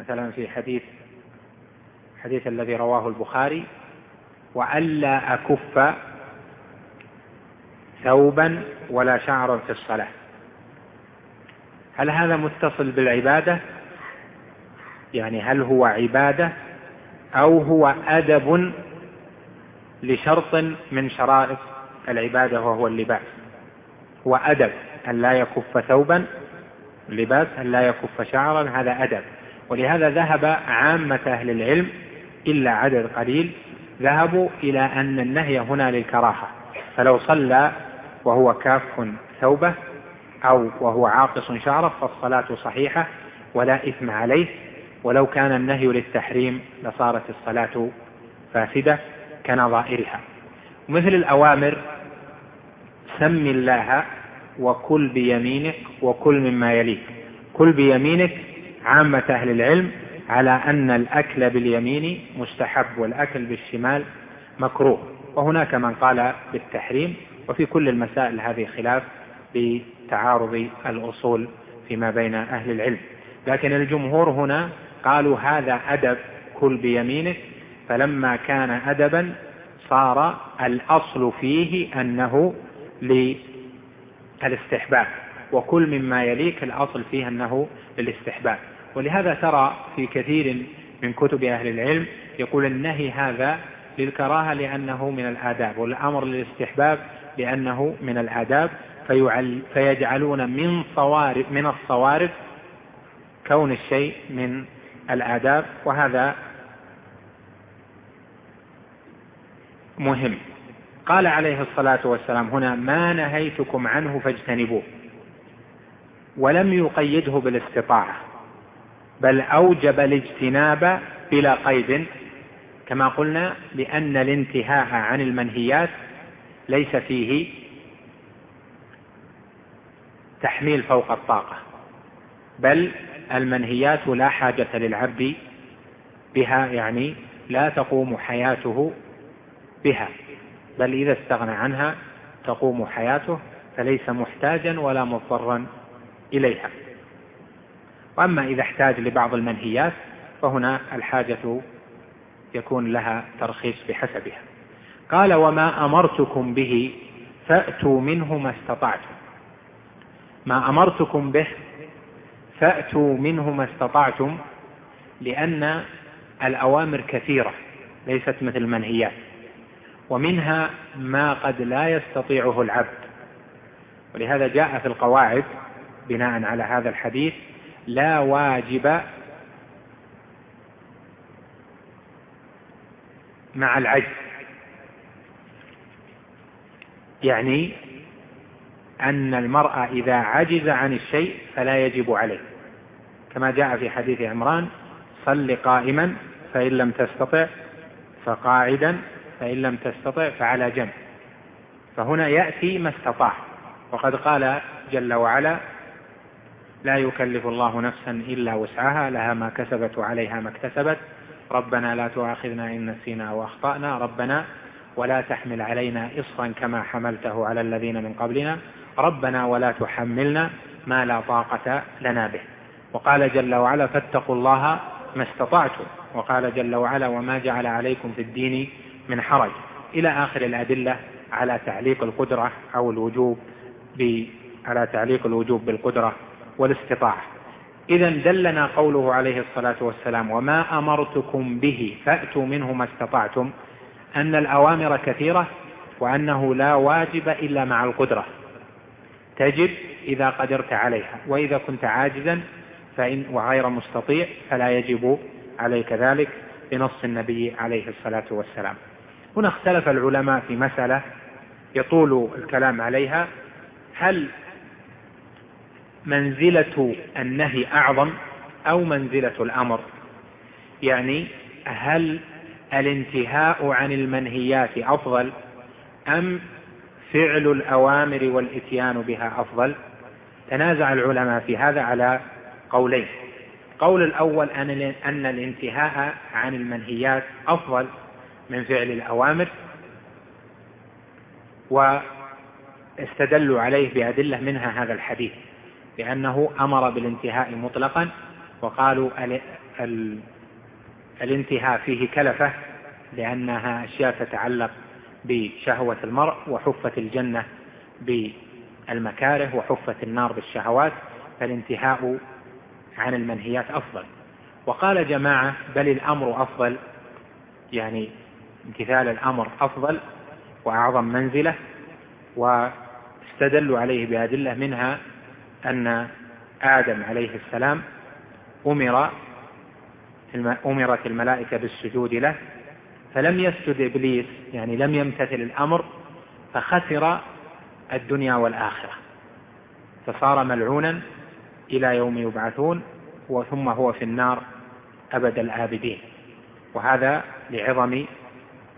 مثلا في حديث حديث الذي رواه البخاري وألا أكف ثوبا ولا شعرا في الصلاة. هل هذا متصل بالعبادة؟ يعني هل هو عبادة أو هو أدب لشرط من شرائط العبادة وهو اللباس؟ هو أدب أن لا يكف ثوبا لباس أن لا يكف شعرا هذا أدب. ولهذا ذهب عامة أهل العلم إلا عدد قليل ذهبوا إلى أن النهي هنا للكراهة فلو صلى وهو كاف ثوبه أو وهو عاقص شعره فالصلاة صحيحة ولا إثم عليه ولو كان النهي للتحريم لصارت الصلاة فاسدة كنظائرها مثل الأوامر سم الله وكل بيمينك وكل مما يليك. كل بيمينك عامة أهل العلم على أن الأكل باليمين مستحب والأكل بالشمال مكروه. وهناك من قال بالتحريم وفي كل المسائل هذه خلاف بتعارض الأصول فيما بين أهل العلم. لكن الجمهور هنا قالوا هذا أدب كل بيمينك فلما كان أدبا صار الأصل فيه أنه للاستحباب. وكل مما يليك الأصل فيه أنه للاستحباب. ولهذا ترى في كثير من كتب أهل العلم يقول النهي هذا للكراهة لأنه من الآداب والأمر للاستحباب لأنه من الآداب فيجعلون من صوارف من الصوارف كون الشيء من الآداب وهذا مهم. قال عليه الصلاة والسلام هنا ما نهيتكم عنه فاجتنبوه. ولم يقيده بالاستطاعة بل أوجب الاجتناب بلا قيد كما قلنا لأن الانتهاء عن المنهيات ليس فيه تحميل فوق الطاقة بل المنهيات لا حاجة للعبد بها يعني لا تقوم حياته بها بل إذا استغنى عنها تقوم حياته فليس محتاجا ولا مضطرا إليها. وأما إذا احتاج لبعض المنهيات فهنا الحاجة يكون لها ترخيص بحسبها. قال وما أمرتكم به فأتوا منه ما استطعتم. ما أمرتكم به فأتوا منه ما استطعتم لأن الأوامر كثيرة ليست مثل المنهيات. ومنها ما قد لا يستطيعه العبد. ولهذا جاء في القواعد بناء على هذا الحديث لا واجب مع العجز. يعني أن المرأة إذا عجز عن الشيء فلا يجب عليه. كما جاء في حديث عمران صل قائما فإن لم تستطع فقاعدا فإن لم تستطع فعلى جنب. فهنا يأتي ما استطاع. وقد قال جل وعلا لا يكلف الله نفسا إلا وسعها لها ما كسبت وعليها ما اكتسبت. ربنا لا تؤاخذنا إن نسينا أو أخطأنا ربنا ولا تحمل علينا إصرا كما حملته على الذين من قبلنا. ربنا ولا تحملنا ما لا طاقة لنا به. وقال جل وعلا فاتقوا الله ما استطعتم. وقال جل وعلا وما جعل عليكم في الدين من حرج. إلى آخر الأدلة على تعليق القدرة أو الوجوب على تعليق الوجوب بالقدرة. والاستطاعة. إذا دلنا قوله عليه الصلاة والسلام وما أمرتكم به فأتوا منه ما استطعتم أن الأوامر كثيرة وأنه لا واجب إلا مع القدرة. تجب إذا قدرت عليها وإذا كنت عاجزا فإن وغير مستطيع فلا يجب عليك ذلك بنص النبي عليه الصلاة والسلام. هنا اختلف العلماء في مسألة يطول الكلام عليها هل منزلة النهي أعظم أو منزلة الأمر. يعني هل الانتهاء عن المنهيات أفضل أم فعل الأوامر والإتيان بها أفضل؟ تنازع العلماء في هذا على قولين. القول الأول أن الانتهاء عن المنهيات أفضل من فعل الأوامر واستدلوا عليه بأدلة منها هذا الحديث. لأنه أمر بالانتهاء مطلقا وقالوا الانتهاء فيه كلفة لأنها أشياء تتعلق بشهوة المرء وحفت الجنة بالمكاره وحفت النار بالشهوات فالانتهاء عن المنهيات أفضل. وقال جماعة بل الأمر أفضل يعني امتثال الأمر أفضل وأعظم منزلة واستدلوا عليه بأدلة منها أن آدم عليه السلام أمر أمرت الملائكة بالسجود له فلم يسجد إبليس يعني لم يمتثل الأمر فخسر الدنيا والآخرة. فصار ملعونا إلى يوم يبعثون ثم هو في النار أبد الآبدين. وهذا لعظم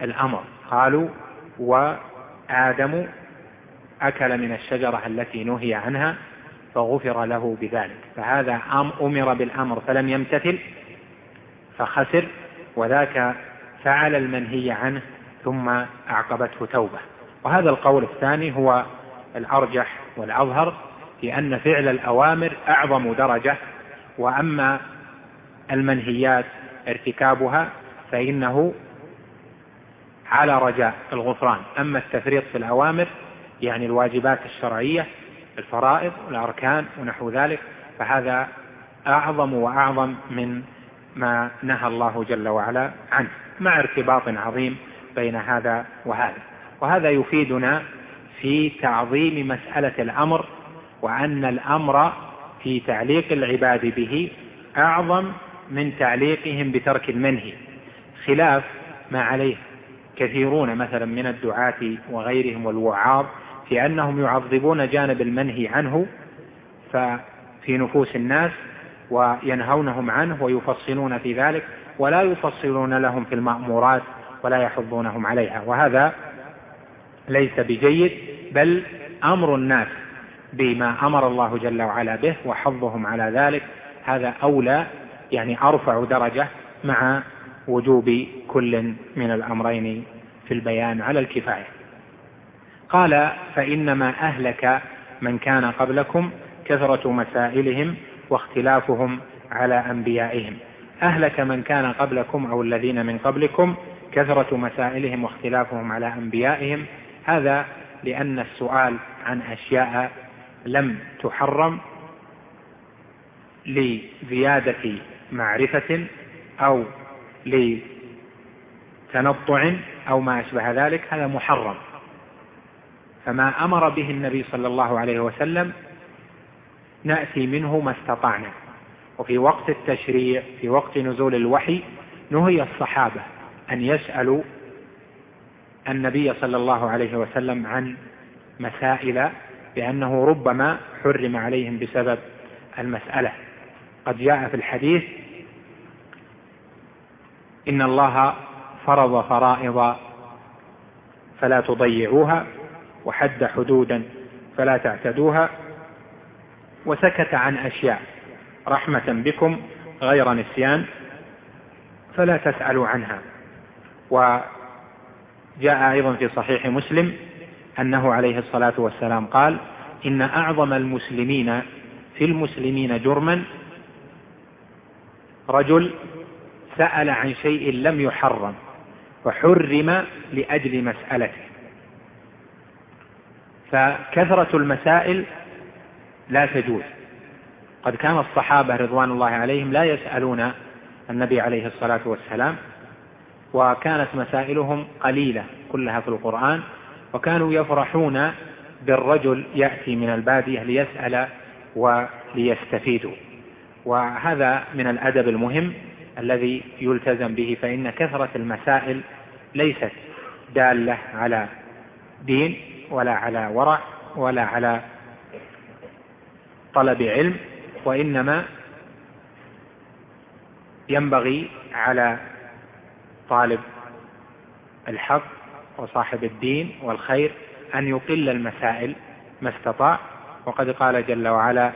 الأمر. قالوا وآدم أكل من الشجرة التي نهي عنها فغفر له بذلك. فهذا أمر بالأمر فلم يمتثل فخسر وذاك فعل المنهي عنه ثم أعقبته توبة. وهذا القول الثاني هو الأرجح والأظهر في أن فعل الأوامر أعظم درجة وأما المنهيات ارتكابها فإنه على رجاء الغفران. أما التفريط في الأوامر يعني الواجبات الشرعية الفرائض والأركان ونحو ذلك فهذا أعظم وأعظم من ما نهى الله جل وعلا عنه مع ارتباط عظيم بين هذا وهذا. وهذا يفيدنا في تعظيم مسألة الأمر وأن الأمر في تعليق العباد به أعظم من تعليقهم بترك المنهي خلاف ما عليه كثيرون مثلا من الدعاة وغيرهم والوعاظ في أنهم يعظمون جانب المنهي عنه ففي نفوس الناس وينهونهم عنه ويفصلون في ذلك ولا يفصلون لهم في المأمورات ولا يحضونهم عليها وهذا ليس بجيد بل أمر الناس بما أمر الله جل وعلا به وحظهم على ذلك هذا أولى يعني أرفع درجة مع وجوب كل من الأمرين في البيان على الكفاية قال فإنما أهلك من كان قبلكم كثرة مسائلهم واختلافهم على أنبيائهم. أهلك من كان قبلكم أو الذين من قبلكم كثرة مسائلهم واختلافهم على أنبيائهم. هذا لأن السؤال عن أشياء لم تحرم لزيادة معرفة أو لتنطع أو ما أشبه ذلك. هذا محرم. فما أمر به النبي صلى الله عليه وسلم نأتي منه ما استطعنا. وفي وقت التشريع في وقت نزول الوحي نهي الصحابة أن يسألوا النبي صلى الله عليه وسلم عن مسائل بأنه ربما حرم عليهم بسبب المسألة. قد جاء في الحديث إن الله فرض فرائض فلا تضيعوها وحد حدودا فلا تعتدوها وسكت عن أشياء رحمة بكم غير نسيان فلا تسألوا عنها. وجاء أيضا في صحيح مسلم أنه عليه الصلاة والسلام قال إن أعظم المسلمين في المسلمين جرما رجل سأل عن شيء لم يحرم فحرم لأجل مسألته. فكثرة المسائل لا تجوز. قد كان الصحابة رضوان الله عليهم لا يسألون النبي عليه الصلاة والسلام وكانت مسائلهم قليلة كلها في القرآن وكانوا يفرحون بالرجل يأتي من البادية ليسأل وليستفيدوا وهذا من الأدب المهم الذي يلتزم به فإن كثرة المسائل ليست دالة على دين ولا على ورع ولا على طلب علم وإنما ينبغي على طالب الحق وصاحب الدين والخير أن يقل المسائل ما استطاع. وقد قال جل وعلا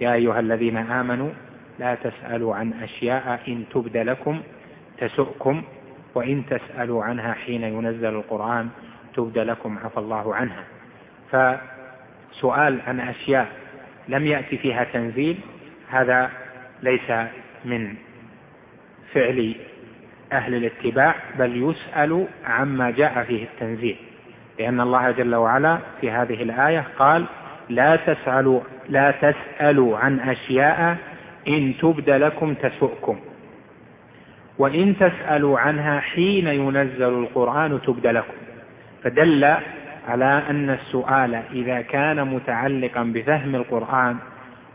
يا أيها الذين آمنوا لا تسألوا عن أشياء إن تبد لكم تسؤكم وإن تسألوا عنها حين ينزل القرآن تبد لكم عفى الله عنها. فسؤال عن أشياء لم يأتي فيها تنزيل هذا ليس من فعل أهل الاتباع بل يسأل عما جاء فيه التنزيل. لأن الله جل وعلا في هذه الآية قال لا تسألوا لا تسألوا عن أشياء إن تبد لكم تسؤكم. وإن تسألوا عنها حين ينزل القرآن تبد لكم. فدل على أن السؤال إذا كان متعلقا بفهم القرآن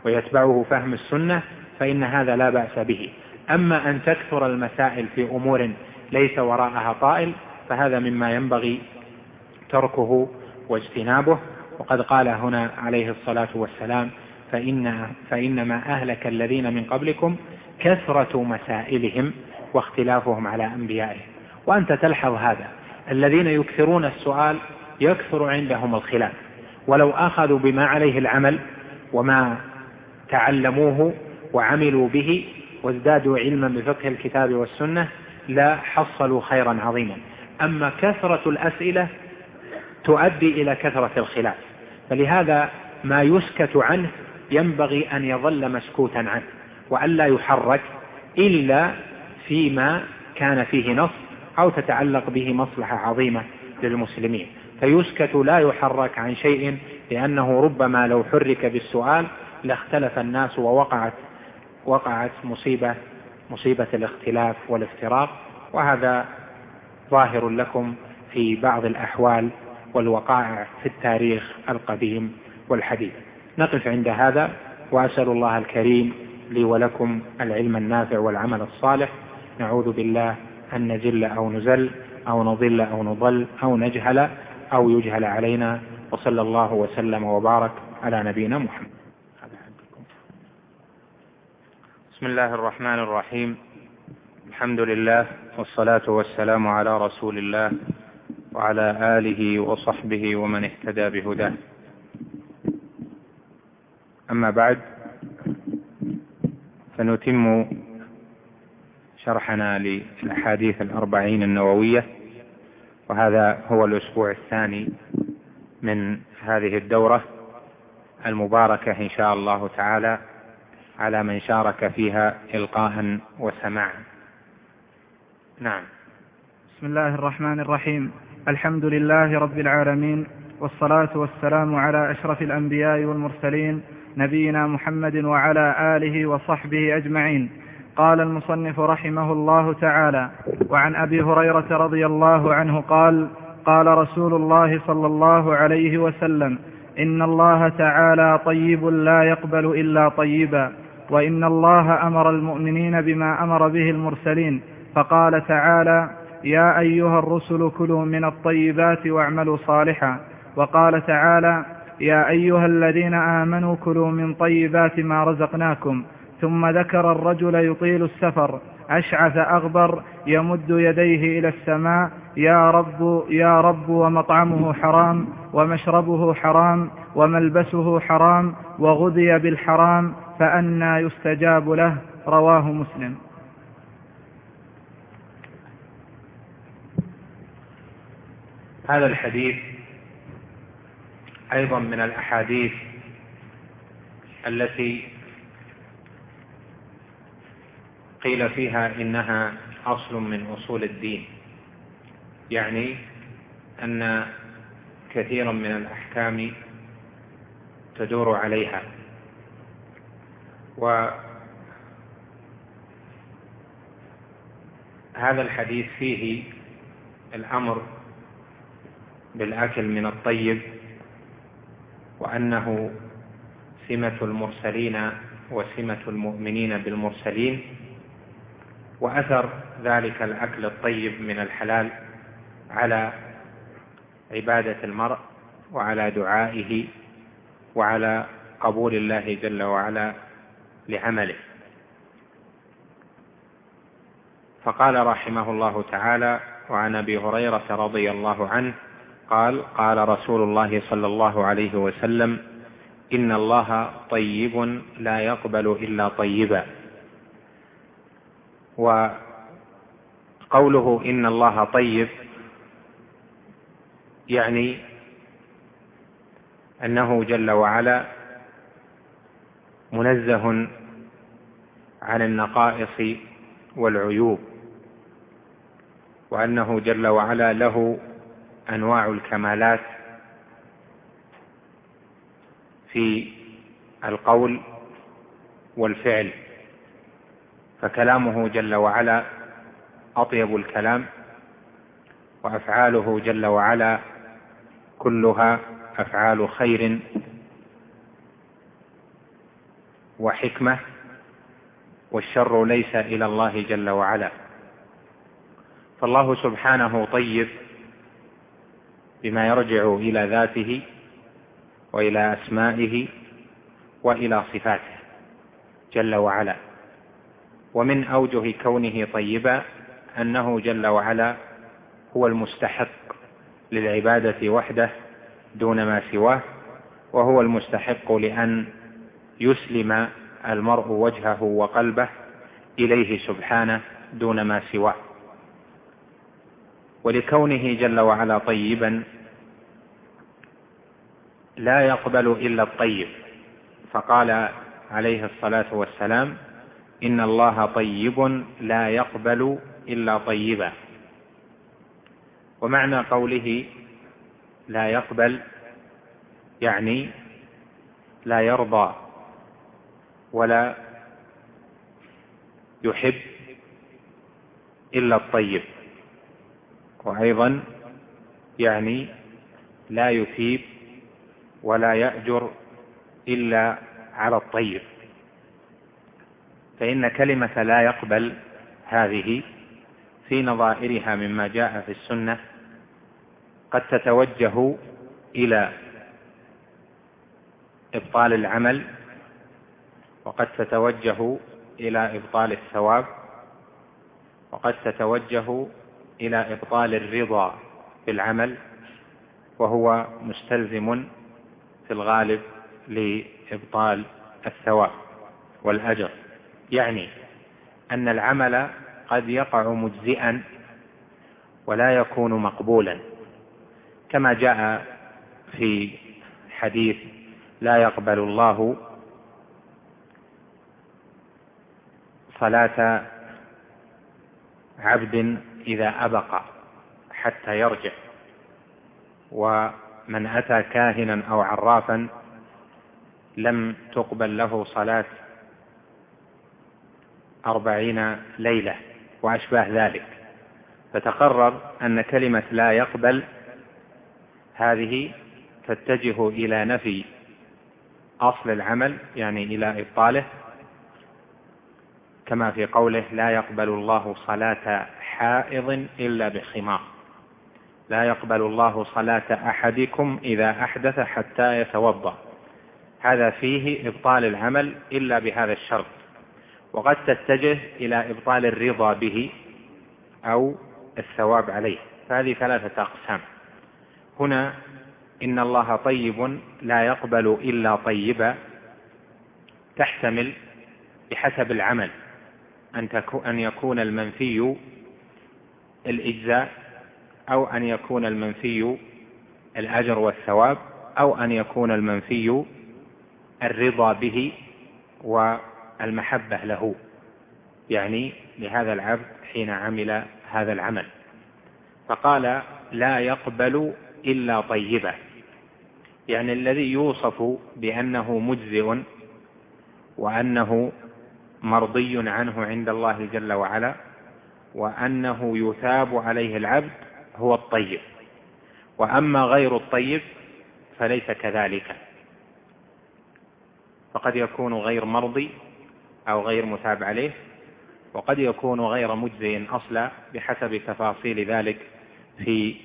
ويتبعه فهم السنة فإن هذا لا بأس به. أما أن تكثر المسائل في أمور ليس وراءها طائل فهذا مما ينبغي تركه واجتنابه. وقد قال هنا عليه الصلاة والسلام فإن فإنما أهلك الذين من قبلكم كثرة مسائلهم واختلافهم على أنبيائهم. وأنت تلحظ هذا. الذين يكثرون السؤال يكثر عندهم الخلاف. ولو أخذوا بما عليه العمل وما تعلموه وعملوا به وازدادوا علما بفقه الكتاب والسنة لا حصلوا خيرا عظيما. أما كثرة الأسئلة تؤدي إلى كثرة الخلاف. فلهذا ما يسكت عنه ينبغي أن يظل مسكوتا عنه وألا يحرك إلا فيما كان فيه نص أو تتعلق به مصلحة عظيمة للمسلمين. فيسكت لا يحرك عن شيء لأنه ربما لو حرك بالسؤال لاختلف الناس ووقعت وقعت مصيبة مصيبة الاختلاف والافتراق. وهذا ظاهر لكم في بعض الأحوال والوقائع في التاريخ القديم والحديث. نقف عند هذا وأسأل الله الكريم لي ولكم العلم النافع والعمل الصالح. نعوذ بالله أن نزل أو نزل أو نضل أو نضل أو نجهل أو يجهل علينا وصلى الله وسلم وبارك على نبينا محمد. بسم الله الرحمن الرحيم. الحمد لله والصلاة والسلام على رسول الله وعلى آله وصحبه ومن اهتدى بهداه. أما بعد فنتم شرحنا للأحاديث الأربعين النووية وهذا هو الأسبوع الثاني من هذه الدورة المباركة إن شاء الله تعالى على من شارك فيها إلقاء وسماعا. نعم. بسم الله الرحمن الرحيم. الحمد لله رب العالمين والصلاة والسلام على أشرف الأنبياء والمرسلين نبينا محمد وعلى آله وصحبه أجمعين. قال المصنف رحمه الله تعالى وعن أبي هريرة رضي الله عنه قال قال رسول الله صلى الله عليه وسلم إن الله تعالى طيب لا يقبل إلا طيبا وإن الله أمر المؤمنين بما أمر به المرسلين فقال تعالى يا أيها الرسل كلوا من الطيبات واعملوا صالحا. وقال تعالى يا أيها الذين آمنوا كلوا من طيبات ما رزقناكم. ثم ذكر الرجل يطيل السفر أشعث أغبر يمد يديه إلى السماء يا رب يا رب ومطعمه حرام ومشربه حرام وملبسه حرام وغذي بالحرام فأنى يستجاب له. رواه مسلم. هذا الحديث أيضا من الأحاديث التي قيل فيها إنها أصل من أصول الدين. يعني أن كثيرا من الأحكام تدور عليها. وهذا الحديث فيه الأمر بالأكل من الطيب وأنه سمة المرسلين وسمة المؤمنين بالمرسلين. وأثر ذلك الأكل الطيب من الحلال على عبادة المرء وعلى دعائه وعلى قبول الله جل وعلا لعمله. فقال رحمه الله تعالى وعن أبي هريرة رضي الله عنه قال قال رسول الله صلى الله عليه وسلم إن الله طيب لا يقبل إلا طيبا وقوله إن الله طيب يعني أنه جل وعلا منزه عن النقائص والعيوب وأنه جل وعلا له أنواع الكمالات في القول والفعل. فكلامه جل وعلا أطيب الكلام وأفعاله جل وعلا كلها أفعال خير وحكمة والشر ليس إلى الله جل وعلا. فالله سبحانه طيب بما يرجع إلى ذاته وإلى أسمائه وإلى صفاته جل وعلا. ومن أوجه كونه طيبا أنه جل وعلا هو المستحق للعبادة وحده دون ما سواه وهو المستحق لأن يسلم المرء وجهه وقلبه إليه سبحانه دون ما سواه. ولكونه جل وعلا طيبا لا يقبل إلا الطيب فقال عليه الصلاة والسلام إن الله طيب لا يقبل إلا طيبا. ومعنى قوله لا يقبل يعني لا يرضى ولا يحب إلا الطيب. وأيضا يعني لا يثيب ولا يأجر إلا على الطيب. فإن كلمة لا يقبل هذه في نظائرها مما جاء في السنة قد تتوجه إلى إبطال العمل وقد تتوجه إلى إبطال الثواب وقد تتوجه إلى إبطال الرضا بالعمل وهو مستلزم في الغالب لإبطال الثواب والأجر. يعني أن العمل قد يقع مجزئا ولا يكون مقبولا. كما جاء في حديث لا يقبل الله صلاة عبد إذا أبق حتى يرجع ومن أتى كاهنا أو عرافا لم تقبل له صلاة أربعين ليلة وأشباه ذلك. فتقرر أن كلمة لا يقبل هذه تتجه إلى نفي أصل العمل يعني إلى إبطاله كما في قوله لا يقبل الله صلاة حائض إلا بخمار. لا يقبل الله صلاة أحدكم إذا أحدث حتى يتوضأ. هذا فيه إبطال العمل إلا بهذا الشرط. وقد تتجه إلى إبطال الرضا به أو الثواب عليه. فهذه ثلاثة أقسام. هنا إن الله طيب لا يقبل إلا طيبا تحتمل بحسب العمل. أن, أن يكون المنفي الإجزاء أو أن يكون المنفي الأجر والثواب أو أن يكون المنفي الرضا به والمحبة له. يعني لهذا العبد حين عمل هذا العمل. فقال لا يقبل إلا طيبا يعني الذي يوصف بأنه مجزئ وأنه مرضي عنه عند الله جل وعلا وأنه يثاب عليه العبد هو الطيب. وأما غير الطيب فليس كذلك. فقد يكون غير مرضي أو غير مثاب عليه وقد يكون غير مجزي أصلا بحسب تفاصيل ذلك في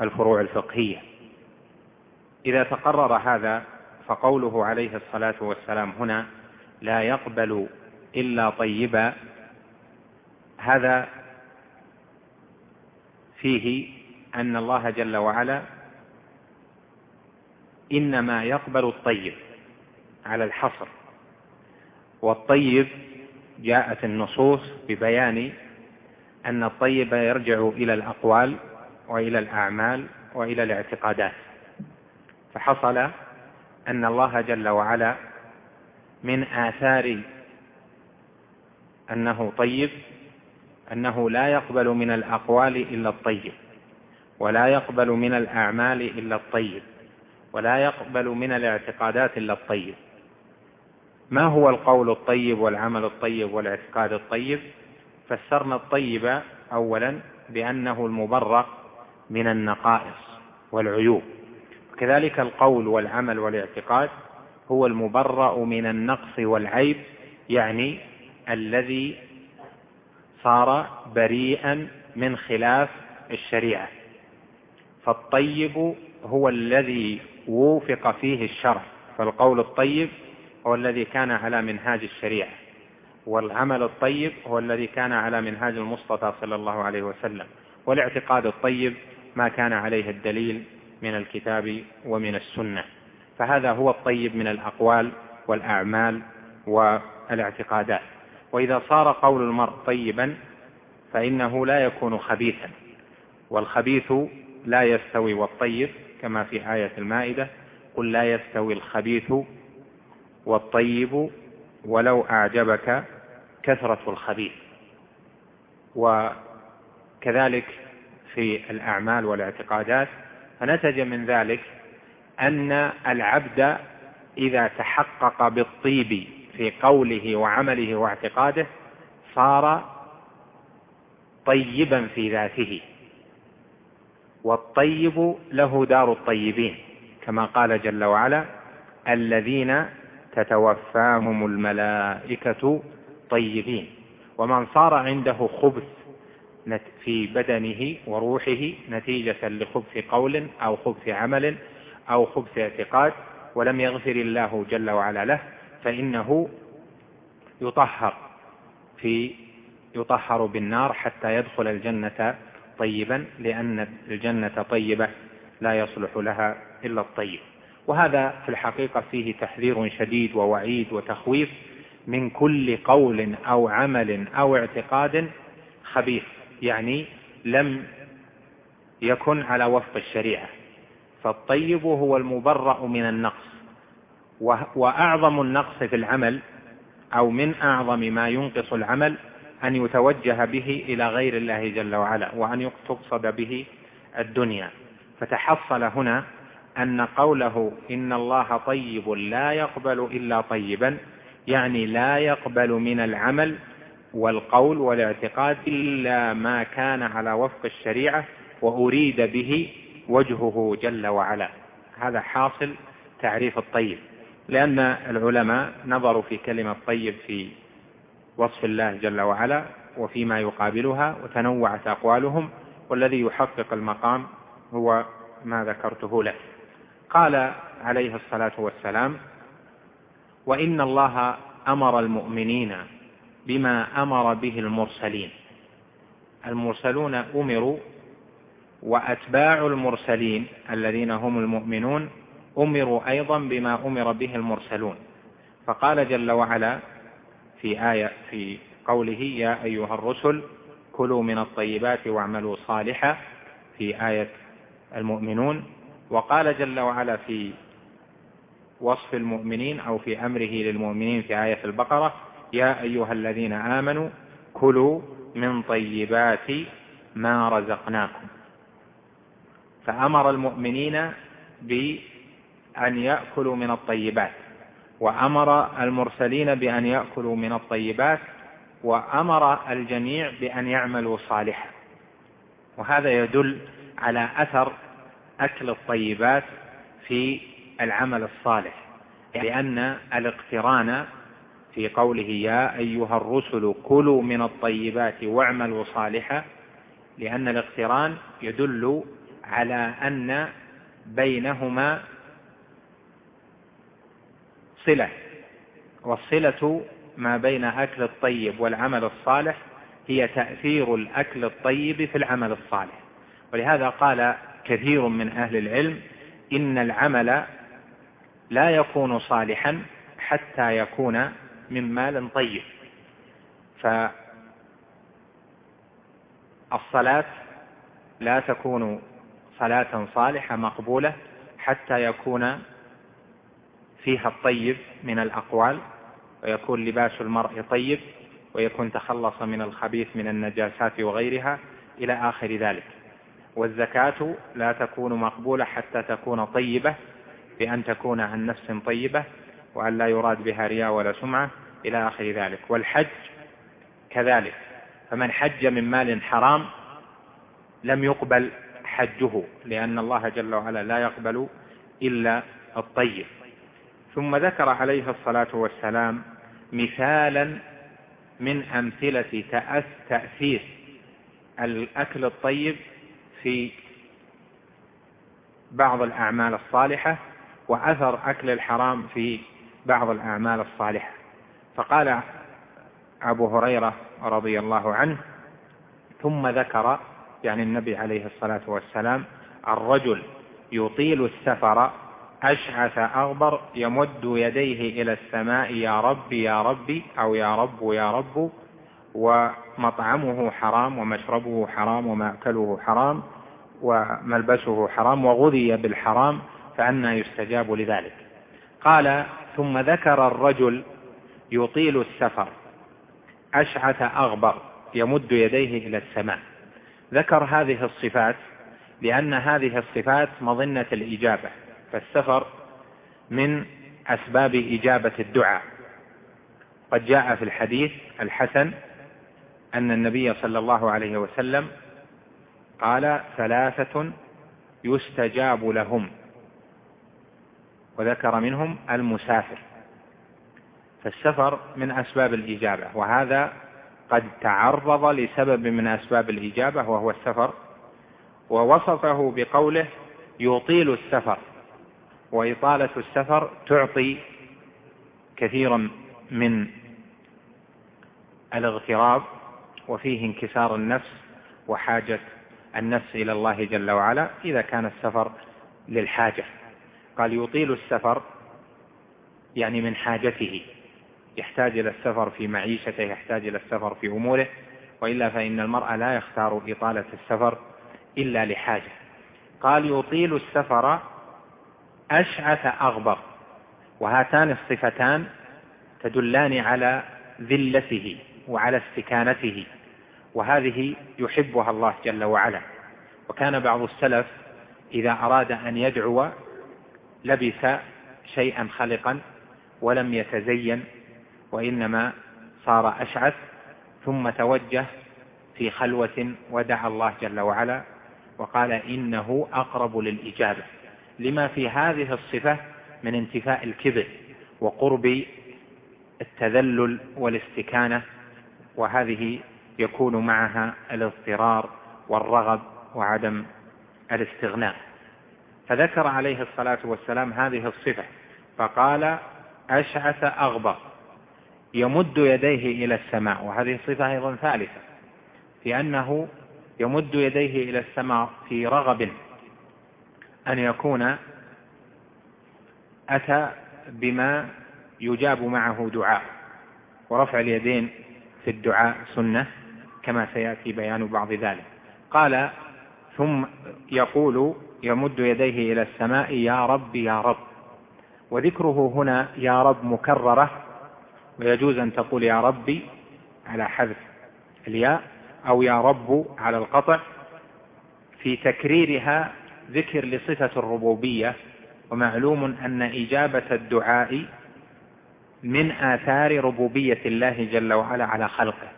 الفروع الفقهية. إذا تقرر هذا فقوله عليه الصلاة والسلام هنا لا يقبل إلا طيبا هذا فيه أن الله جل وعلا إنما يقبل الطيب على الحصر. والطيب جاءت النصوص ببيان أن الطيب يرجع إلى الأقوال وإلى الأعمال وإلى الاعتقادات. فحصل أن الله جل وعلا من آثار أنه طيب أنه لا يقبل من الأقوال إلا الطيب ولا يقبل من الأعمال إلا الطيب ولا يقبل من الاعتقادات إلا الطيب. ما هو القول الطيب والعمل الطيب والإعتقاد الطيب؟ فسرنا الطيب أولا بأنه المبرأ من النقائص والعيوب. كذلك القول والعمل والإعتقاد هو المبرأ من النقص والعيب يعني الذي صار بريئا من خلاف الشريعة. فالطيب هو الذي وفق فيه الشرع. فالقول الطيب هو الذي كان على منهاج الشريعة والعمل الطيب هو الذي كان على منهاج المصطفى صلى الله عليه وسلم والاعتقاد الطيب ما كان عليه الدليل من الكتاب ومن السنة. فهذا هو الطيب من الأقوال والأعمال والاعتقادات. وإذا صار قول المرء طيبا فإنه لا يكون خبيثا والخبيث لا يستوي والطيب كما في آية المائدة قل لا يستوي الخبيث والطيب ولو أعجبك كثرة الخبيث. وكذلك في الأعمال والاعتقادات فنتج من ذلك أن العبد إذا تحقق بالطيب في قوله وعمله واعتقاده صار طيبا في ذاته. والطيب له دار الطيبين كما قال جل وعلا الذين تتوفاهم الملائكة طيبين. ومن صار عنده خبث في بدنه وروحه نتيجة لخبث قول أو خبث عمل أو خبث اعتقاد ولم يغفر الله جل وعلا له فإنه يطهر في يطهر بالنار حتى يدخل الجنة طيبا لأن الجنة طيبة لا يصلح لها إلا الطيب. وهذا في الحقيقة فيه تحذير شديد ووعيد وتخويف من كل قول أو عمل أو اعتقاد خبيث يعني لم يكن على وفق الشريعة. فالطيب هو المبرأ من النقص وأعظم النقص في العمل أو من أعظم ما ينقص العمل أن يتوجه به إلى غير الله جل وعلا وأن تقصد به الدنيا. فتحصل هنا أن قوله إن الله طيب لا يقبل إلا طيبا يعني لا يقبل من العمل والقول والاعتقاد إلا ما كان على وفق الشريعة وأريد به وجهه جل وعلا. هذا حاصل تعريف الطيب لأن العلماء نظروا في كلمة طيب في وصف الله جل وعلا وفيما يقابلها وتنوعت أقوالهم والذي يحقق المقام هو ما ذكرته له. قال عليه الصلاة والسلام وإن الله أمر المؤمنين بما أمر به المرسلين. المرسلون أمروا وأتباع المرسلين الذين هم المؤمنون أمروا أيضا بما أمر به المرسلون. فقال جل وعلا في آية في قوله يا أيها الرسل كلوا من الطيبات واعملوا صالحا. في آية المؤمنون وقال جل وعلا في وصف المؤمنين أو في أمره للمؤمنين في آية البقرة يا أيها الذين آمنوا كلوا من طيبات ما رزقناكم. فأمر المؤمنين بأن يأكلوا من الطيبات وأمر المرسلين بأن يأكلوا من الطيبات وأمر الجميع بأن يعملوا صالحا. وهذا يدل على أثر أكل الطيبات في العمل الصالح لأن الاقتران في قوله يا أيها الرسل كلوا من الطيبات واعملوا صالحا لأن الاقتران يدل على أن بينهما صلة والصلة ما بين أكل الطيب والعمل الصالح هي تأثير الأكل الطيب في العمل الصالح. ولهذا قال كثير من أهل العلم إن العمل لا يكون صالحا حتى يكون من مال طيب. فالصلاة لا تكون صلاة صالحة مقبولة حتى يكون فيها الطيب من الأقوال ويكون لباس المرء طيب ويكون تخلص من الخبيث من النجاسات وغيرها إلى آخر ذلك. والزكاة لا تكون مقبولة حتى تكون طيبة بأن تكون عن نفس طيبة وأن لا يراد بها رياء ولا سمعة إلى آخر ذلك. والحج كذلك. فمن حج من مال حرام لم يقبل حجه لأن الله جل وعلا لا يقبل إلا الطيب. ثم ذكر عليه الصلاة والسلام مثالا من أمثلة تأثير الأكل الطيب في بعض الأعمال الصالحة وأثر أكل الحرام في بعض الأعمال الصالحة. فقال أبو هريرة رضي الله عنه ثم ذكر يعني النبي عليه الصلاة والسلام الرجل يطيل السفر أشعث أغبر يمد يديه إلى السماء يا رب يا ربي أو يا رب يا رب ومطعمه حرام ومشربه حرام ومأكله حرام وملبسه حرام وغذي بالحرام فأنا يستجاب لذلك. قال ثم ذكر الرجل يطيل السفر أشعث أغبر يمد يديه إلى السماء. ذكر هذه الصفات لأن هذه الصفات مظنة الإجابة فالسفر من أسباب إجابة الدعاء. قد جاء في الحديث الحسن أن النبي صلى الله عليه وسلم قال ثلاثة يستجاب لهم وذكر منهم المسافر. فالسفر من أسباب الإجابة وهذا قد تعرض لسبب من أسباب الإجابة وهو السفر ووصفه بقوله يطيل السفر وإطالة السفر تعطي كثيرا من الاغتراب. وفيه انكسار النفس وحاجة النفس إلى الله جل وعلا إذا كان السفر للحاجة. قال يطيل السفر يعني من حاجته. يحتاج إلى السفر في معيشته يحتاج إلى السفر في أموره وإلا فإن المرء لا يختار إطالة السفر إلا لحاجة. قال يطيل السفر أشعث أغبر وهاتان الصفتان تدلان على ذلته. وعلى استكانته وهذه يحبها الله جل وعلا. وكان بعض السلف إذا أراد أن يدعو لبس شيئا خلقا ولم يتزين وإنما صار أشعث ثم توجه في خلوة ودعا الله جل وعلا وقال إنه أقرب للإجابة. لما في هذه الصفة من انتفاء الكبر وقرب التذلل والاستكانة وهذه يكون معها الاضطرار والرغب وعدم الاستغناء. فذكر عليه الصلاة والسلام هذه الصفة فقال أشعث أغبر. يمد يديه إلى السماء وهذه صفة أيضا ثالثة في أنه يمد يديه إلى السماء في رغب أن يكون أتى بما يجاب معه دعاء ورفع اليدين في الدعاء سنة كما سيأتي بيان بعض ذلك. قال ثم يقول يمد يديه إلى السماء يا رب يا رب. وذكره هنا يا رب مكررة. ويجوز أن تقول يا ربي على حذف الياء أو يا رب على القطع. في تكريرها ذكر لصفة الربوبية. ومعلوم أن إجابة الدعاء من آثار ربوبية الله جل وعلا على خلقه.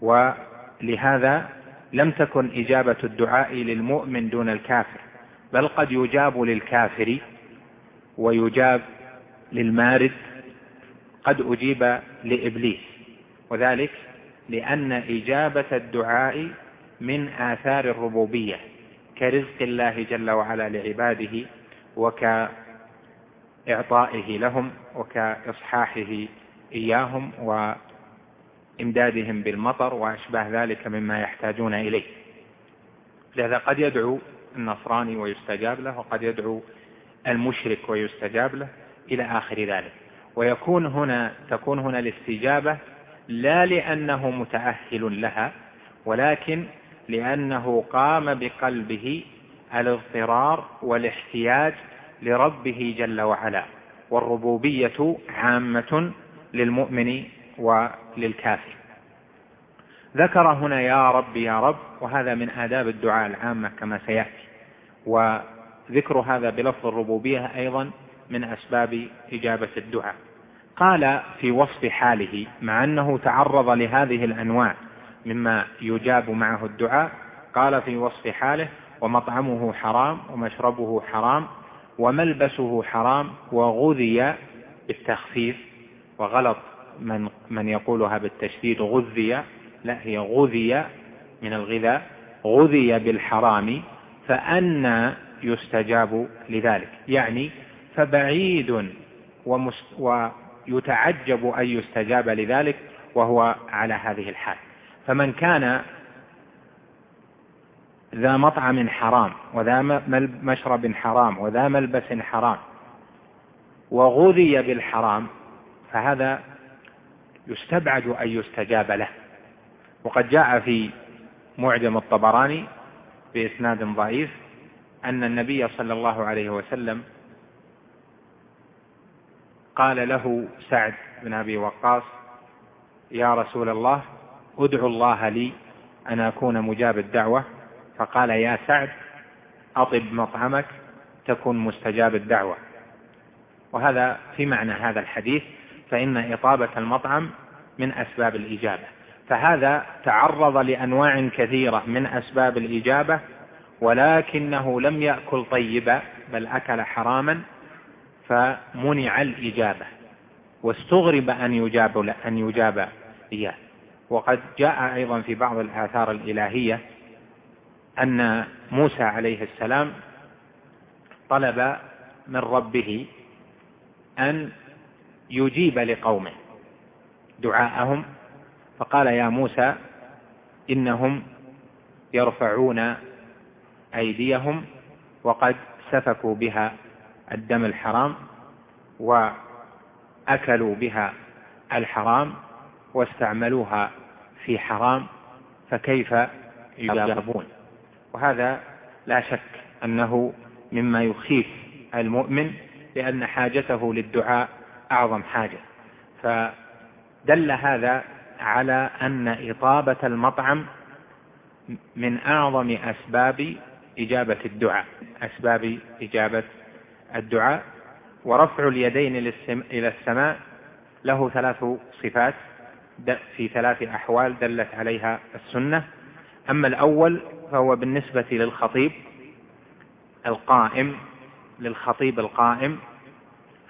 ولهذا لم تكن إجابة الدعاء للمؤمن دون الكافر بل قد يجاب للكافر ويجاب للمارد قد أجيب لإبليس. وذلك لأن إجابة الدعاء من آثار الربوبية كرزق الله جل وعلا لعباده وكإعطائه لهم وكإصحاحه إياهم وإمدادهم بالمطر وأشباه ذلك مما يحتاجون إليه. لهذا قد يدعو النصراني ويستجاب له وقد يدعو المشرك ويستجاب له إلى آخر ذلك. ويكون هنا تكون هنا الاستجابة لا لأنه متأهل لها ولكن لأنه قام بقلبه الاضطرار والاحتياج لربه جل وعلا والربوبية عامة للمؤمن وللكافر. ذكر هنا يا رب يا رب وهذا من آداب الدعاء العامة كما سيأتي وذكر هذا بلفظ الربوبية أيضا من أسباب إجابة الدعاء. قال في وصف حاله مع أنه تعرض لهذه الأنواع مما يجاب معه الدعاء قال في وصف حاله ومطعمه حرام ومشربه حرام وملبسه حرام وغذي بالتخفيف وغلط من من يقولها بالتشديد غذي. لا هي غذي من الغذاء غذي بالحرام فأنى يستجاب لذلك. يعني فبعيد ويتعجب أن يستجاب لذلك وهو على هذه الحال. فمن كان ذا مطعم حرام وذا مشرب حرام وذا ملبس حرام. وغذي بالحرام فهذا يستبعد أن يستجاب له. وقد جاء في معجم الطبراني بإسناد ضعيف أن النبي صلى الله عليه وسلم قال له سعد بن أبي وقاص يا رسول الله ادعو الله لي أن أكون مجاب الدعوة فقال يا سعد أطب مطعمك تكن مستجاب الدعوة. وهذا في معنى هذا الحديث فإن إطابة المطعم من أسباب الإجابة. فهذا تعرض لأنواع كثيرة من أسباب الإجابة ولكنه لم يأكل طيبا بل أكل حراما فمنع الإجابة واستغرب أن يجاب أن يجاب إياه. وقد جاء أيضا في بعض الآثار الإلهية أن موسى عليه السلام طلب من ربه أن يجيب لقومه دعاءهم فقال يا موسى إنهم يرفعون أيديهم وقد سفكوا بها الدم الحرام وأكلوا بها الحرام واستعملوها في حرام فكيف يجابون؟ وهذا لا شك أنه مما يخيف المؤمن لأن حاجته للدعاء أعظم حاجة. فدل هذا على أن إطابة المطعم من أعظم أسباب إجابة الدعاء أسباب إجابة الدعاء. ورفع اليدين إلى السماء له ثلاث صفات في ثلاث أحوال دلت عليها السنة. أما الأول فهو بالنسبة للخطيب القائم للخطيب القائم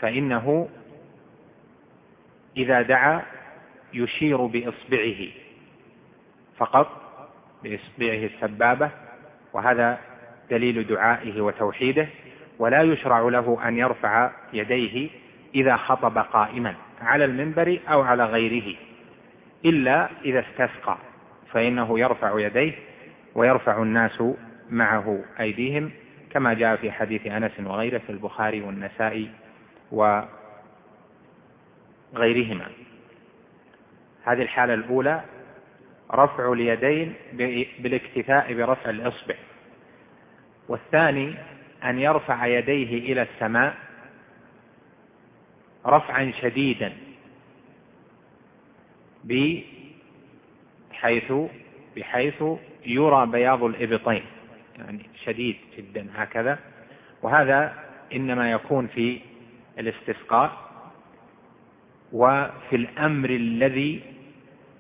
فإنه إذا دعا يشير بإصبعه فقط بإصبعه السبابة وهذا دليل دعائه وتوحيده ولا يشرع له أن يرفع يديه إذا خطب قائما على المنبر أو على غيره إلا إذا استسقى فإنه يرفع يديه ويرفع الناس معه أيديهم كما جاء في حديث أنس وغيره في البخاري والنسائي وغيرهما. هذه الحالة الأولى رفع اليدين بالاكتفاء برفع الإصبع. والثاني أن يرفع يديه إلى السماء رفعا شديدا بحيث بحيث يرى بياض الإبطين يعني شديد جدا هكذا. وهذا إنما يكون في الاستسقاء وفي الأمر الذي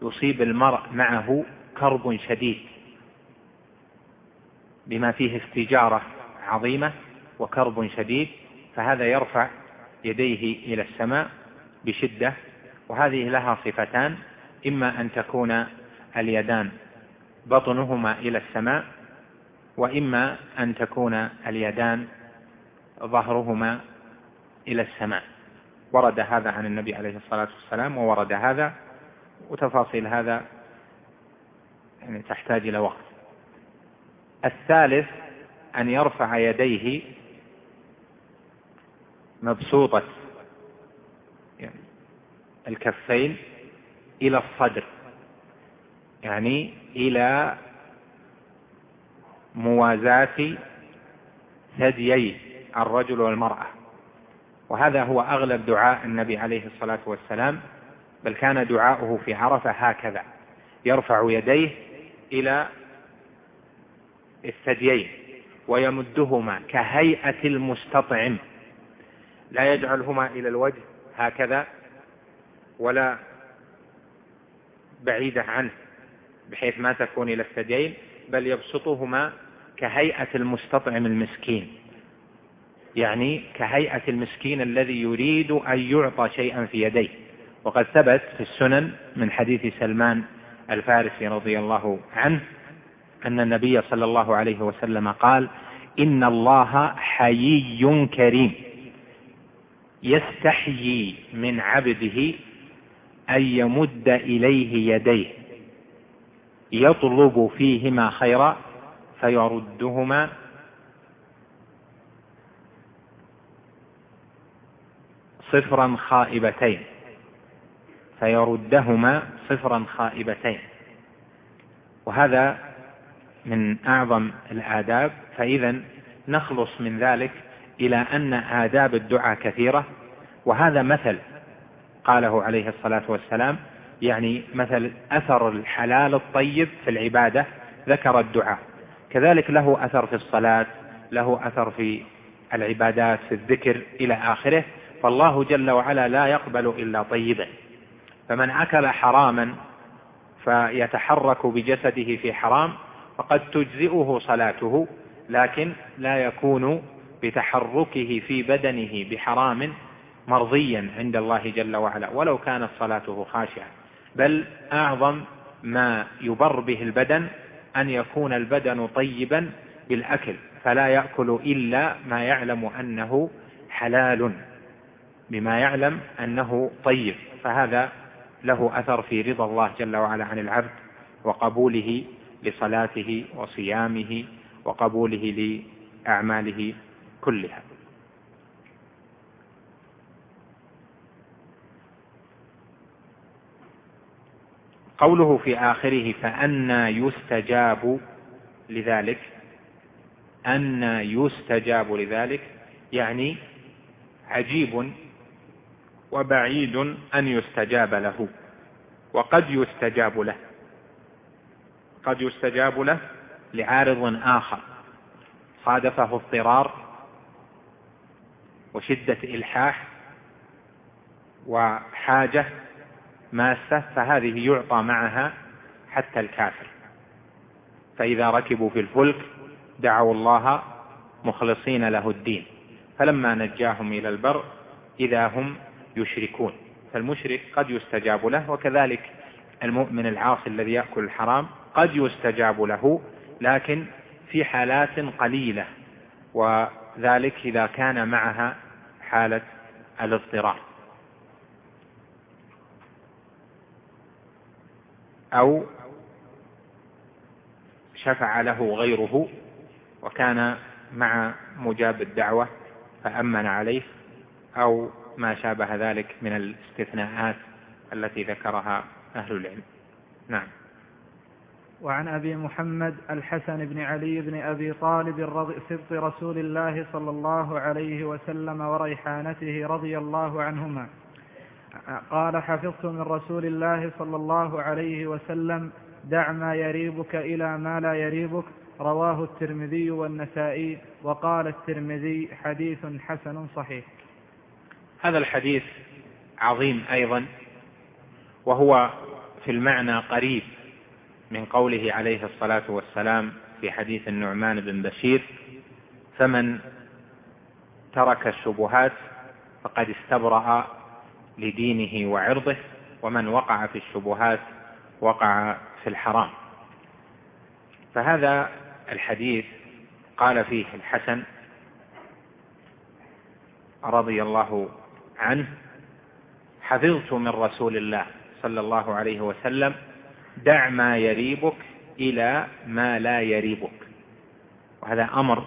يصيب المرء معه كرب شديد بما فيه استجارة عظيمة وكرب شديد فهذا يرفع يديه إلى السماء بشدة. وهذه لها صفتان إما أن تكون اليدان بطنهما إلى السماء وإما أن تكون اليدان ظهرهما إلى السماء. ورد هذا عن النبي عليه الصلاة والسلام وورد هذا وتفاصيل هذا يعني تحتاج إلى وقت. الثالث أن يرفع يديه مبسوطة يعني الكفين إلى الصدر. يعني إلى موازاة ثديي الرجل والمرأة. وهذا هو أغلب دعاء النبي عليه الصلاة والسلام بل كان دعاؤه في عرفة هكذا يرفع يديه إلى الثديين ويمدهما كهيئة المستطعم لا يجعلهما إلى الوجه هكذا ولا بعيدة عنه. بحيث ما تكون إلى الثديين بل يبسطهما كهيئة المستطعم المسكين. يعني كهيئة المسكين الذي يريد أن يعطى شيئا في يديه. وقد ثبت في السنن من حديث سلمان الفارسي رضي الله عنه أن النبي صلى الله عليه وسلم قال إن الله حيي كريم. يستحيي من عبده أن يمد إليه يديه. يطلب فيهما خيرا فيردهما صفرا خائبتين فيردهما صفرا خائبتين. وهذا من أعظم الآداب. فإذا نخلص من ذلك إلى أن آداب الدعاء كثيرة. وهذا مثل قاله عليه الصلاة والسلام يعني مثل أثر الحلال الطيب في العبادة ذكر الدعاء. كذلك له أثر في الصلاة له أثر في العبادات في الذكر إلى آخره. فالله جل وعلا لا يقبل إلا طيبا فمن أكل حراما فيتحرك بجسده في حرام فقد تجزئه صلاته لكن لا يكون بتحركه في بدنه بحرام مرضيا عند الله جل وعلا ولو كانت صلاته خاشعة. بل أعظم ما يبر به البدن أن يكون البدن طيبا بالأكل فلا يأكل إلا ما يعلم أنه حلال. بما يعلم أنه طيب. فهذا له أثر في رضا الله جل وعلا عن العبد وقبوله لصلاته وصيامه وقبوله لأعماله كلها. قوله في آخره فأنى يستجاب لذلك أنى يستجاب لذلك يعني عجيب وبعيد أن يستجاب له وقد يستجاب له قد يستجاب له لعارض آخر صادفه اضطرار وشدة إلحاح وحاجة ماسة فهذه يعطى معها حتى الكافر. فإذا ركبوا في الفلك دعوا الله مخلصين له الدين. فلما نجاهم إلى البر إذا هم يشركون. فالمشرك قد يستجاب له وكذلك المؤمن العاصي الذي يأكل الحرام قد يستجاب له لكن في حالات قليلة وذلك إذا كان معها حالة الاضطرار. أو شفع له غيره وكان مع مجاب الدعوة فأمن عليه أو ما شابه ذلك من الاستثناءات التي ذكرها أهل العلم. نعم. وعن أبي محمد الحسن بن علي بن أبي طالب سبط رسول الله صلى الله عليه وسلم وريحانته رضي الله عنهما. قال حفظت من رسول الله صلى الله عليه وسلم دع ما يريبك إلى ما لا يريبك رواه الترمذي والنسائي وقال الترمذي حديث حسن صحيح. هذا الحديث عظيم أيضا وهو في المعنى قريب من قوله عليه الصلاة والسلام في حديث النعمان بن بشير فمن ترك الشبهات فقد استبرأ لدينه وعرضه ومن وقع في الشبهات وقع في الحرام. فهذا الحديث قال فيه الحسن رضي الله عنه حفظت من رسول الله صلى الله عليه وسلم دع ما يريبك إلى ما لا يريبك. وهذا أمر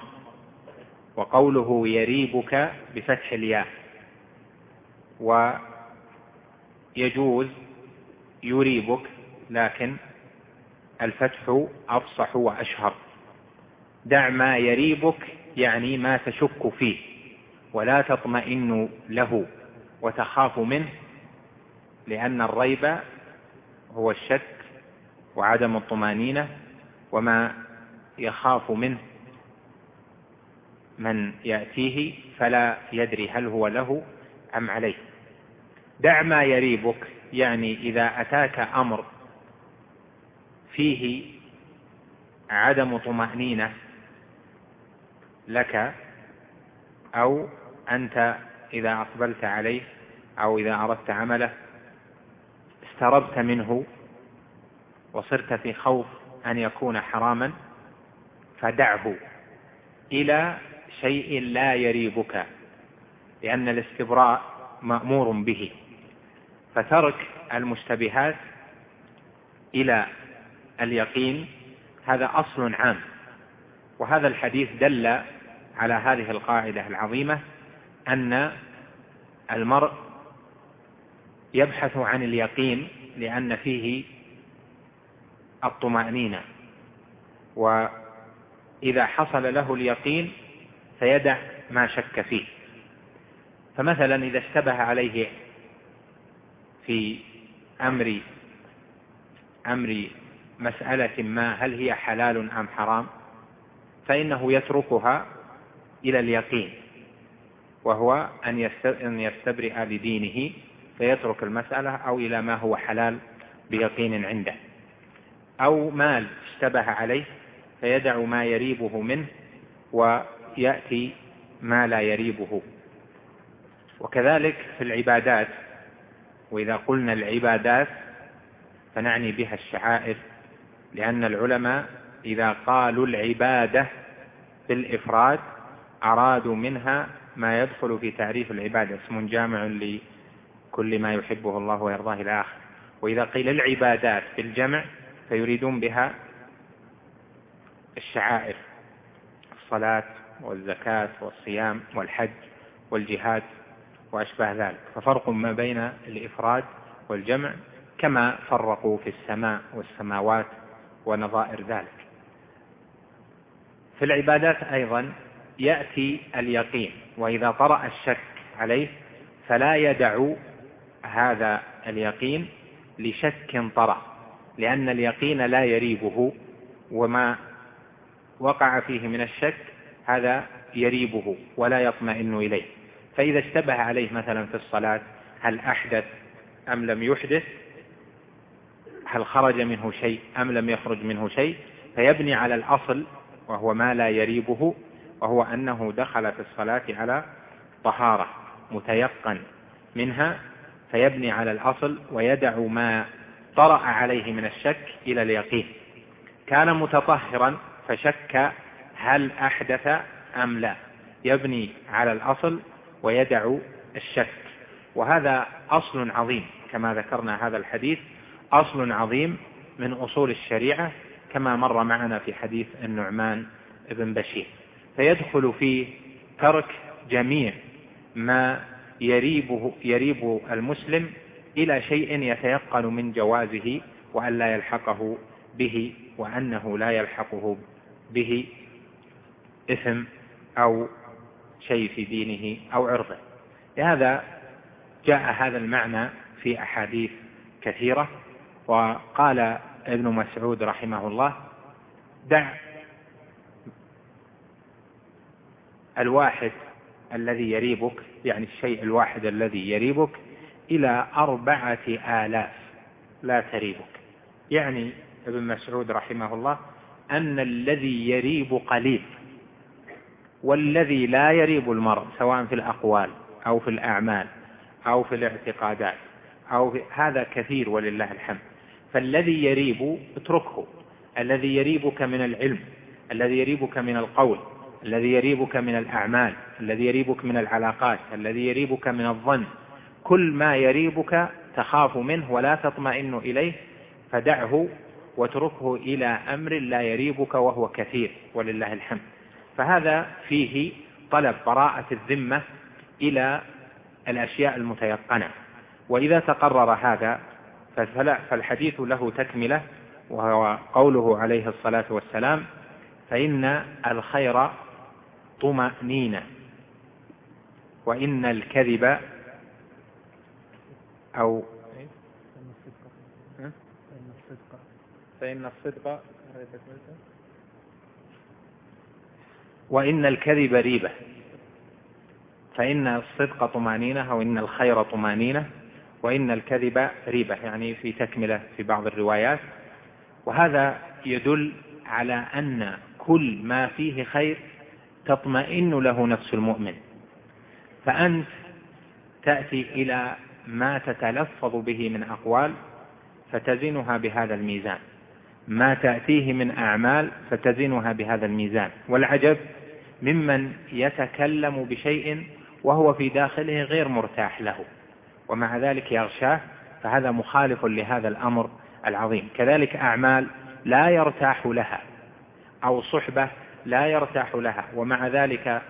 وقوله يريبك بفتح الياء ويجوز يريبك لكن الفتح أفصح وأشهر. دع ما يريبك يعني ما تشك فيه ولا تطمئن له وتخاف منه لأن الريب هو الشك وعدم الطمأنينة وما يخاف منه. من يأتيه فلا يدري هل هو له أم عليه. دع ما يريبك يعني إذا أتاك أمر فيه عدم طمأنينة لك أو أنت إذا أقبلت عليه أو إذا أردت عمله استربت منه وصرت في خوف أن يكون حراما فدعه إلى شيء لا يريبك لأن الاستبراء مأمور به. فترك المشتبهات إلى اليقين هذا أصل عام. وهذا الحديث دل على هذه القاعدة العظيمة أن المرء يبحث عن اليقين لأن فيه الطمأنينة. وإذا حصل له اليقين فيدع ما شك فيه. فمثلا إذا اشتبه عليه في أمر أمر مسألة ما هل هي حلال أم حرام؟ فإنه يتركها إلى اليقين وهو أن يستبرئ لدينه فيترك المسألة أو إلى ما هو حلال بيقين عنده. أو مال اشتبه عليه فيدع ما يريبه منه ويأتي ما لا يريبه. وكذلك في العبادات وإذا قلنا العبادات فنعني بها الشعائر لأن العلماء إذا قالوا العبادة بالإفراد أرادوا منها ما يدخل في تعريف العبادة اسم جامع لكل ما يحبه الله ويرضاه إلى آخر وإذا قيل العبادات بالجمع فيريدون بها الشعائر الصلاة والزكاة والصيام والحج والجهاد. وأشباه ذلك. ففرق ما بين الإفراد والجمع كما فرقوا في السماء والسماوات ونظائر ذلك. في العبادات أيضا يأتي اليقين وإذا طرأ الشك عليه فلا يدع هذا اليقين لشك طرأ لأن اليقين لا يريبه وما وقع فيه من الشك هذا يريبه ولا يطمئن إليه. فإذا اشتبه عليه مثلا في الصلاة هل أحدث أم لم يحدث؟ هل خرج منه شيء أم لم يخرج منه شيء؟ فيبني على الأصل وهو ما لا يريبه وهو أنه دخل في الصلاة على طهارة متيقن منها فيبني على الأصل ويدع ما طرأ عليه من الشك إلى اليقين. كان متطهرا فشك هل أحدث أم لا. يبني على الأصل ويدع الشك. وهذا أصل عظيم كما ذكرنا هذا الحديث أصل عظيم من أصول الشريعة كما مر معنا في حديث النعمان بن بشير. فيدخل في ترك جميع ما يريبه يريب المسلم إلى شيء يتيقن من جوازه وأن لا يلحقه به وأنه لا يلحقه به إثم أو شيء في دينه أو عرضه. لهذا جاء هذا المعنى في أحاديث كثيرة وقال ابن مسعود رحمه الله دع الواحد الذي يريبك يعني الشيء الواحد الذي يريبك إلى أربعة آلاف لا تريبك. يعني ابن مسعود رحمه الله أن الذي يريب قليل. والذي لا يريب المرء سواء في الأقوال أو في الأعمال أو في الاعتقادات أو في هذا كثير ولله الحمد. فالذي يريب اتركه. الذي يريبك من العلم الذي يريبك من القول الذي يريبك من الأعمال الذي يريبك من العلاقات الذي يريبك من الظن. كل ما يريبك تخاف منه ولا تطمئن إليه فدعه واتركه إلى أمر لا يريبك وهو كثير ولله الحمد. فهذا فيه طلب براءة الذمة إلى الأشياء المتيقنة. وإذا تقرر هذا فالحديث له تكملة وهو قوله عليه الصلاة والسلام فإن الخير طمأنينة وإن الكذب أو فإن الصدق. فإن الصدق. وإن الكذب ريبة. فإن الصدق طمأنينة أو إن الخير طمأنينة وإن الكذب ريبة يعني في تكملة في بعض الروايات. وهذا يدل على أن كل ما فيه خير تطمئن له نفس المؤمن. فأنت تأتي إلى ما تتلفظ به من أقوال فتزنها بهذا الميزان. ما تأتيه من أعمال فتزنها بهذا الميزان. والعجب ممن يتكلم بشيء وهو في داخله غير مرتاح له ومع ذلك يغشاه فهذا مخالف لهذا الأمر العظيم. كذلك أعمال لا يرتاح لها أو صحبة لا يرتاح لها ومع ذلك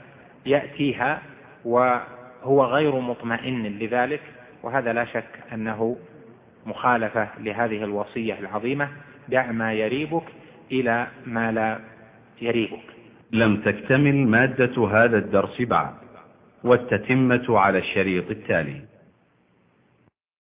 يأتيها وهو غير مطمئن لذلك وهذا لا شك أنه مخالفة لهذه الوصية العظيمة دع ما يريبك إلى ما لا يريبك. لم تكتمل مادة هذا الدرس بعد والتتمة على الشريط التالي.